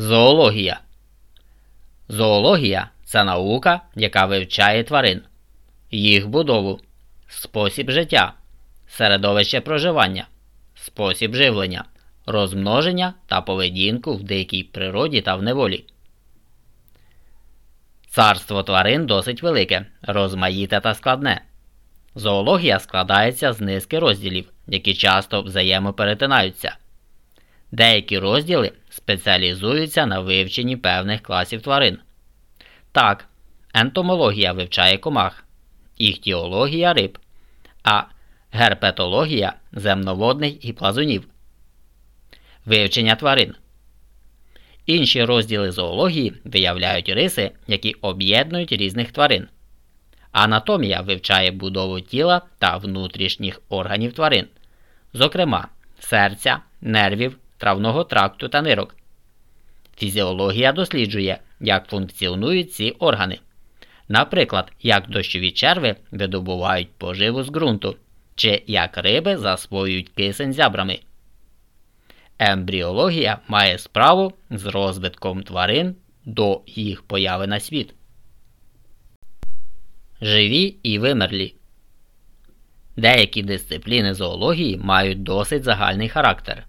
Зоологія. Зоологія це наука, яка вивчає тварин, їх будову, спосіб життя, середовище проживання, спосіб живлення, розмноження та поведінку в дикій природі та в неволі. Царство тварин досить велике, розмаїте та складне. Зоологія складається з низки розділів, які часто взаємоперетинаються. Деякі розділи спеціалізуються на вивченні певних класів тварин. Так, ентомологія вивчає комах, іхтіологія риб, а герпетологія земноводних і плазунів. Вивчення тварин. Інші розділи зоології виявляють риси, які об'єднують різних тварин. Анатомія вивчає будову тіла та внутрішніх органів тварин, зокрема серця, нервів, травного тракту та нирок. Фізіологія досліджує, як функціонують ці органи. Наприклад, як дощові черви видобувають поживу з ґрунту, чи як риби засвоюють кисень зябрами. Ембріологія має справу з розвитком тварин до їх появи на світ. Живі і вимерлі. Деякі дисципліни зоології мають досить загальний характер.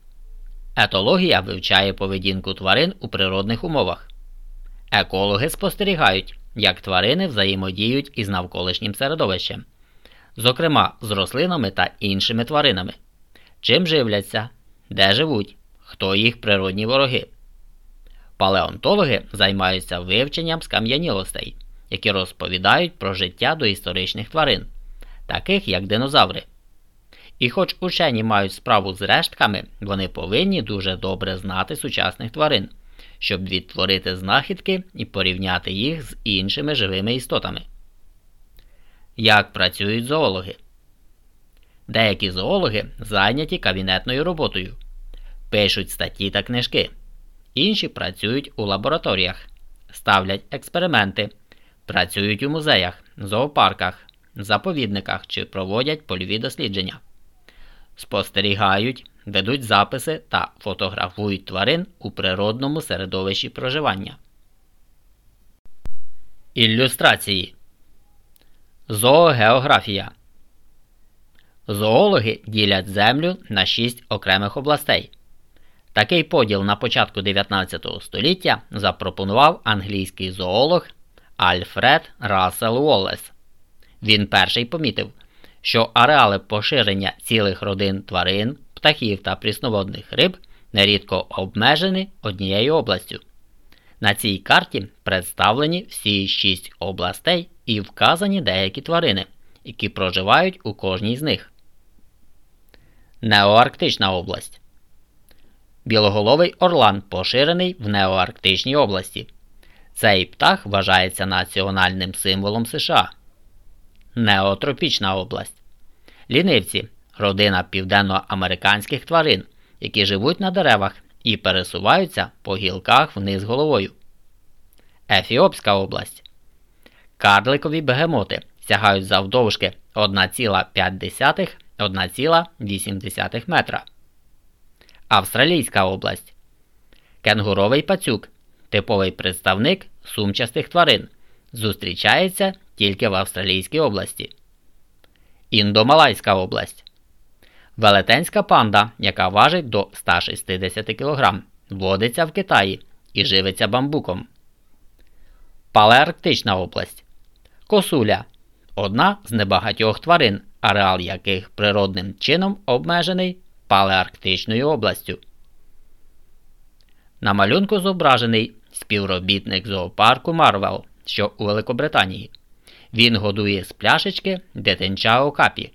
Етологія вивчає поведінку тварин у природних умовах. Екологи спостерігають, як тварини взаємодіють із навколишнім середовищем, зокрема з рослинами та іншими тваринами, чим живляться, де живуть, хто їх природні вороги. Палеонтологи займаються вивченням скам'янілостей, які розповідають про життя доісторичних тварин, таких як динозаври. І хоч учені мають справу з рештками, вони повинні дуже добре знати сучасних тварин, щоб відтворити знахідки і порівняти їх з іншими живими істотами. Як працюють зоологи? Деякі зоологи зайняті кабінетною роботою, пишуть статті та книжки, інші працюють у лабораторіях, ставлять експерименти, працюють у музеях, зоопарках, заповідниках чи проводять польові дослідження спостерігають, ведуть записи та фотографують тварин у природному середовищі проживання. Ілюстрації Зоогеографія Зоологи ділять землю на шість окремих областей. Такий поділ на початку 19 століття запропонував англійський зоолог Альфред Рассел Уоллес. Він перший помітив, що ареали поширення цілих родин тварин, птахів та прісноводних риб нерідко обмежені однією областю. На цій карті представлені всі шість областей і вказані деякі тварини, які проживають у кожній з них. Неоарктична область. Білоголовий орлан поширений в Неоарктичній області. Цей птах вважається національним символом США. Неотропічна область. Лінивці родина південноамериканських тварин, які живуть на деревах і пересуваються по гілках вниз головою. Ефіопська область. Карликові бегемоти сягають завдовжки 1,5-1,8 метра. Австралійська область. Кенгуровий пацюк типовий представник сумчастих тварин. Зустрічається тільки в Австралійській області. Індомалайська область. Велетенська панда, яка важить до 160 кг, водиться в Китаї і живиться бамбуком. Палеарктична область. Косуля одна з небагатьох тварин, ареал яких природним чином обмежений палеарктичною областю. На малюнку зображений співробітник зоопарку Марвел, що у Великобританії. Він годує з пляшечки дитинча окапі,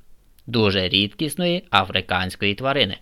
дуже рідкісної африканської тварини.